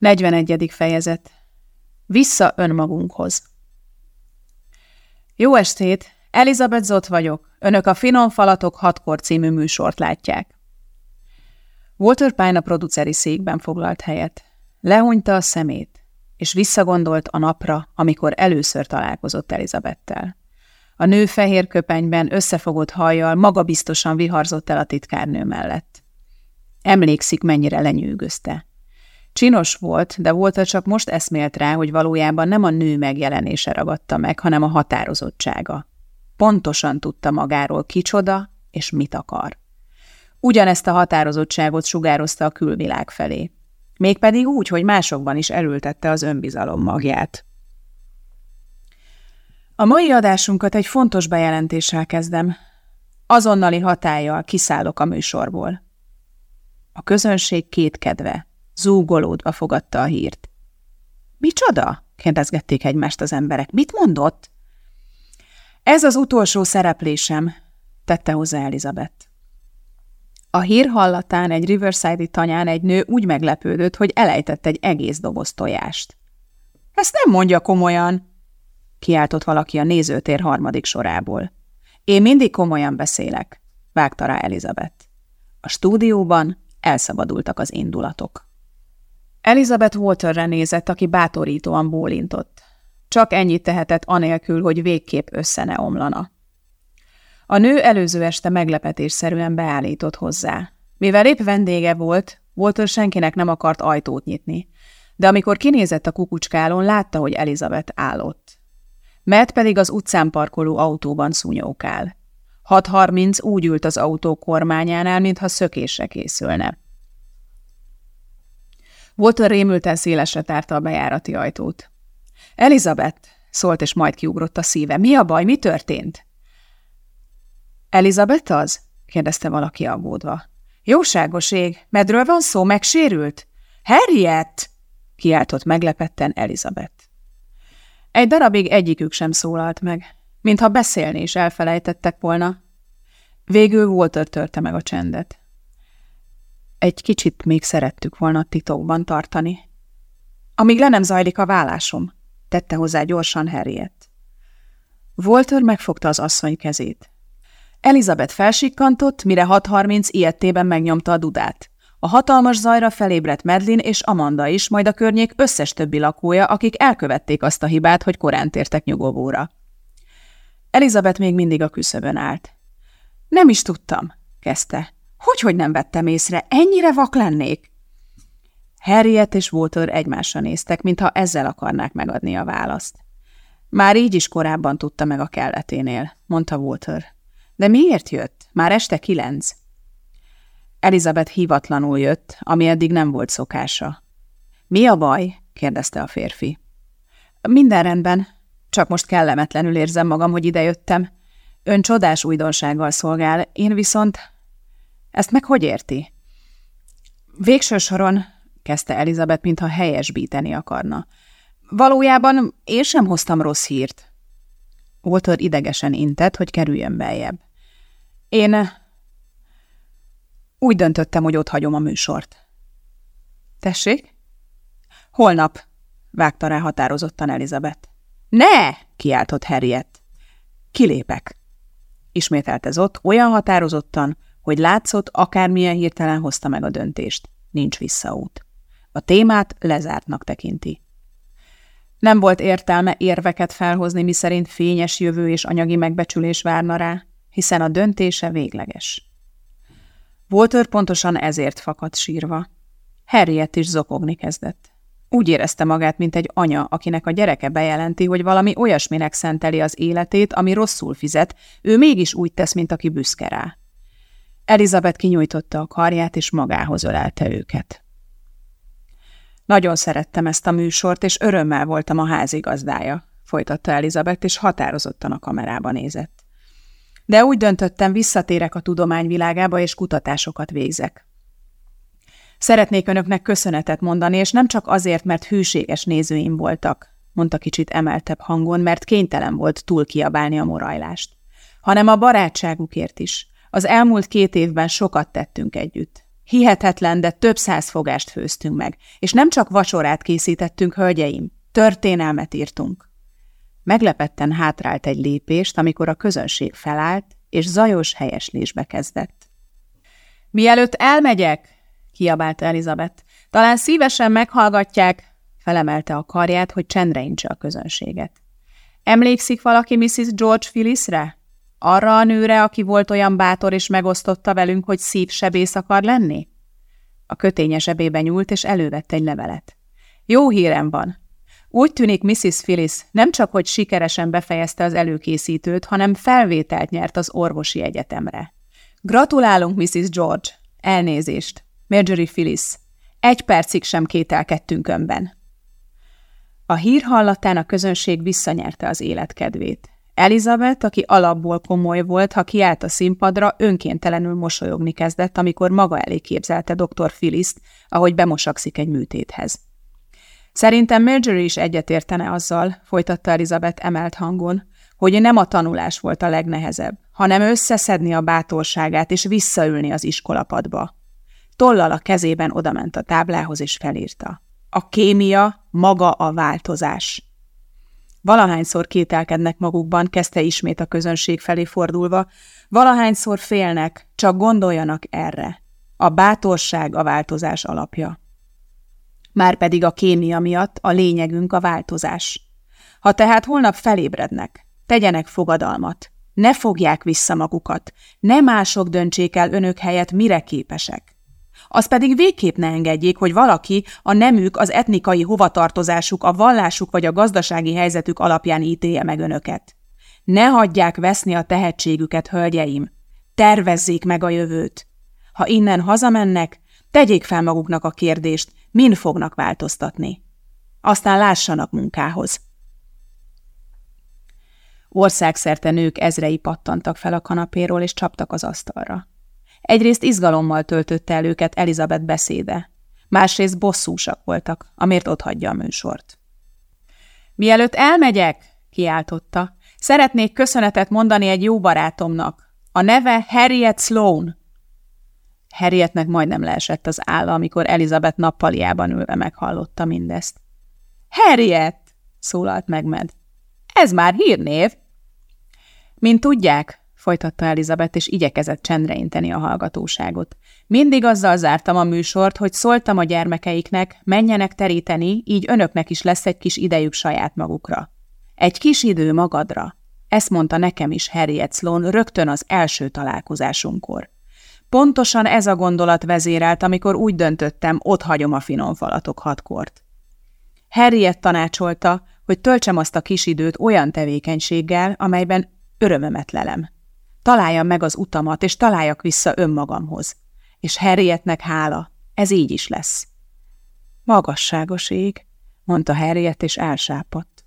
41. fejezet. Vissza önmagunkhoz. Jó estét! Elizabeth Zott vagyok. Önök a Finom Falatok hatkor című műsort látják. Walter Pine a produceri székben foglalt helyet. Lehúnyta a szemét, és visszagondolt a napra, amikor először találkozott Elizabettel. A nő fehér köpenyben összefogott hajjal magabiztosan viharzott el a titkárnő mellett. Emlékszik, mennyire lenyűgözte. Csinos volt, de volt csak most eszmélt rá, hogy valójában nem a nő megjelenése ragadta meg, hanem a határozottsága. Pontosan tudta magáról kicsoda és mit akar. Ugyanezt a határozottságot sugározta a külvilág felé. Mégpedig úgy, hogy másokban is elültette az önbizalom magját. A mai adásunkat egy fontos bejelentéssel kezdem. Azonnali hatállyal kiszállok a műsorból. A közönség két kedve, Zúgolódva fogadta a hírt. – Micsoda? – kérdezgették egymást az emberek. – Mit mondott? – Ez az utolsó szereplésem – tette hozzá Elizabeth. A hír hallatán egy Riverside-i tanyán egy nő úgy meglepődött, hogy elejtett egy egész doboz tojást. – Ezt nem mondja komolyan! – kiáltott valaki a nézőtér harmadik sorából. – Én mindig komolyan beszélek – vágta rá Elizabeth. A stúdióban elszabadultak az indulatok. Elizabeth Walterre nézett, aki bátorítóan bólintott. Csak ennyit tehetett anélkül, hogy végképp össze ne omlana. A nő előző este meglepetésszerűen beállított hozzá. Mivel épp vendége volt, Walter senkinek nem akart ajtót nyitni, de amikor kinézett a kukucskálon, látta, hogy Elizabeth állott. Matt pedig az utcán parkoló autóban szúnyókál. 6.30 úgy ült az autó kormányánál, mintha szökésre készülne. Walter rémülten szélesre tárta a bejárati ajtót. Elizabeth, szólt, és majd kiugrott a szíve. Mi a baj, mi történt? Elizabeth az? kérdezte valaki aggódva. Jóságos ég, medről van szó, megsérült? Harriet! kiáltott meglepetten Elizabeth. Egy darabig egyikük sem szólalt meg, mintha beszélni is elfelejtettek volna. Végül Walter törte meg a csendet. Egy kicsit még szerettük volna titokban tartani. Amíg le nem zajlik a vállásom, tette hozzá gyorsan Harriet. Walter megfogta az asszony kezét. Elizabeth felsikkantott, mire 6.30 ilyettében megnyomta a dudát. A hatalmas zajra felébredt Medlin és Amanda is, majd a környék összes többi lakója, akik elkövették azt a hibát, hogy korán tértek nyugovóra. Elizabeth még mindig a küszöbön állt. Nem is tudtam, kezdte. Hogy, hogy nem vettem észre? Ennyire vak lennék? Harriet és Walter egymásra néztek, mintha ezzel akarnák megadni a választ. Már így is korábban tudta meg a kelleténél, mondta Walter. De miért jött? Már este kilenc. Elizabeth hivatlanul jött, ami eddig nem volt szokása. Mi a baj? kérdezte a férfi. Minden rendben, csak most kellemetlenül érzem magam, hogy idejöttem. Ön csodás újdonsággal szolgál, én viszont ezt meg hogy érti? Végső soron, kezdte Elizabeth, mintha helyesbíteni akarna. Valójában én sem hoztam rossz hírt. Walter idegesen intett, hogy kerüljön beljebb. Én úgy döntöttem, hogy ott hagyom a műsort. Tessék? Holnap, vágta rá határozottan Elizabeth. Ne! kiáltott Harriet. Kilépek. Ismételte Zott olyan határozottan, hogy látszott, akármilyen hirtelen hozta meg a döntést. Nincs visszaút. A témát lezártnak tekinti. Nem volt értelme érveket felhozni, miszerint fényes jövő és anyagi megbecsülés várna rá, hiszen a döntése végleges. Walter pontosan ezért fakadt sírva. Harriet is zokogni kezdett. Úgy érezte magát, mint egy anya, akinek a gyereke bejelenti, hogy valami olyasminek szenteli az életét, ami rosszul fizet, ő mégis úgy tesz, mint aki büszke rá. Elizabeth kinyújtotta a karját, és magához ölelte őket. Nagyon szerettem ezt a műsort, és örömmel voltam a házigazdája, folytatta Elizabeth, és határozottan a kamerába nézett. De úgy döntöttem, visszatérek a tudomány világába, és kutatásokat végzek. Szeretnék önöknek köszönetet mondani, és nem csak azért, mert hűséges nézőim voltak, mondta kicsit emeltebb hangon, mert kénytelen volt túl kiabálni a morajlást, hanem a barátságukért is, az elmúlt két évben sokat tettünk együtt. Hihetetlen, de több száz fogást főztünk meg, és nem csak vacsorát készítettünk, hölgyeim, történelmet írtunk. Meglepetten hátrált egy lépést, amikor a közönség felállt, és zajos helyeslésbe kezdett. Mielőtt elmegyek, kiabálta Elizabeth, talán szívesen meghallgatják, felemelte a karját, hogy csendre a közönséget. Emlékszik valaki Mrs. George Phyllisre? Arra a nőre, aki volt olyan bátor és megosztotta velünk, hogy szívsebész akar lenni? A köténye zsebébe nyúlt, és elővette egy levelet. Jó hírem van. Úgy tűnik Mrs. Phyllis nem csak, hogy sikeresen befejezte az előkészítőt, hanem felvételt nyert az orvosi egyetemre. Gratulálunk, Mrs. George! Elnézést! Marjorie Phyllis! Egy percig sem kételkedtünk önben. A hír hallatán a közönség visszanyerte az életkedvét. Elizabeth, aki alapból komoly volt, ha kiállt a színpadra, önkéntelenül mosolyogni kezdett, amikor maga elé képzelte dr. Phyllis-t, ahogy bemosakszik egy műtéthez. Szerintem Marjorie is egyetértene azzal, folytatta Elizabeth emelt hangon, hogy nem a tanulás volt a legnehezebb, hanem összeszedni a bátorságát és visszaülni az iskolapadba. Tollal a kezében odament a táblához és felírta. A kémia maga a változás. Valahányszor kételkednek magukban, kezdte ismét a közönség felé fordulva, valahányszor félnek, csak gondoljanak erre. A bátorság a változás alapja. Márpedig a kémia miatt a lényegünk a változás. Ha tehát holnap felébrednek, tegyenek fogadalmat, ne fogják vissza magukat, ne mások döntsék el önök helyett, mire képesek. Az pedig végképp ne engedjék, hogy valaki a nemük, az etnikai hovatartozásuk, a vallásuk vagy a gazdasági helyzetük alapján ítélje meg önöket. Ne hagyják veszni a tehetségüket, hölgyeim! Tervezzék meg a jövőt! Ha innen hazamennek, tegyék fel maguknak a kérdést, min fognak változtatni. Aztán lássanak munkához. Országszerte nők ezrei pattantak fel a kanapéról, és csaptak az asztalra. Egyrészt izgalommal töltötte el őket Elizabeth beszéde, másrészt bosszúsak voltak, amért otthagyja a műsort. Mielőtt elmegyek, kiáltotta, szeretnék köszönetet mondani egy jó barátomnak. A neve Harriet Sloan. Harrietnek majdnem leesett az álla, amikor Elizabeth nappaliában ülve meghallotta mindezt. Harriet! szólalt meg Med. Ez már hírnév. Mint tudják, folytatta Elizabeth, és igyekezett csendre inteni a hallgatóságot. Mindig azzal zártam a műsort, hogy szóltam a gyermekeiknek, menjenek teríteni, így önöknek is lesz egy kis idejük saját magukra. Egy kis idő magadra. Ezt mondta nekem is Harriet Sloan rögtön az első találkozásunkkor. Pontosan ez a gondolat vezérelt, amikor úgy döntöttem, ott hagyom a finom falatok hatkort. Harriet tanácsolta, hogy töltsem azt a kis időt olyan tevékenységgel, amelyben örömömet lelem. Találjam meg az utamat, és találjak vissza önmagamhoz. És Harrietnek hála, ez így is lesz. Magasságos ég, mondta Harriet, és elsápadt.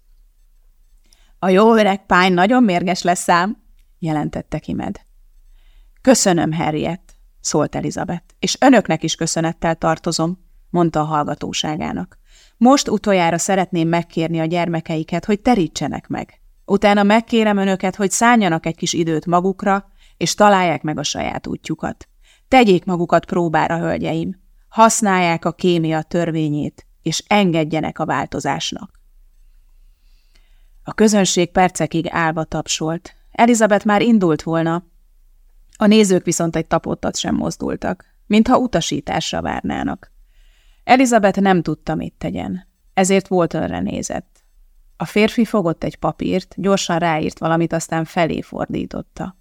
A jó öreg pány nagyon mérges lesz ám, jelentette ki Med. Köszönöm, Harriet, szólt Elizabeth, és önöknek is köszönettel tartozom, mondta a hallgatóságának. Most utoljára szeretném megkérni a gyermekeiket, hogy terítsenek meg. Utána megkérem önöket, hogy szálljanak egy kis időt magukra, és találják meg a saját útjukat. Tegyék magukat próbára, hölgyeim. Használják a kémia törvényét, és engedjenek a változásnak. A közönség percekig állva tapsolt. Elizabeth már indult volna, a nézők viszont egy tapottat sem mozdultak, mintha utasításra várnának. Elizabeth nem tudta, mit tegyen, ezért volt önre nézett. A férfi fogott egy papírt, gyorsan ráírt valamit, aztán felé fordította.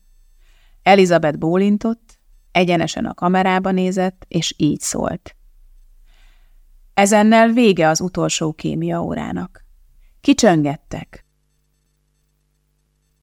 Elizabeth bólintott, egyenesen a kamerába nézett, és így szólt. Ezennel vége az utolsó kémia órának. Kicsöngettek,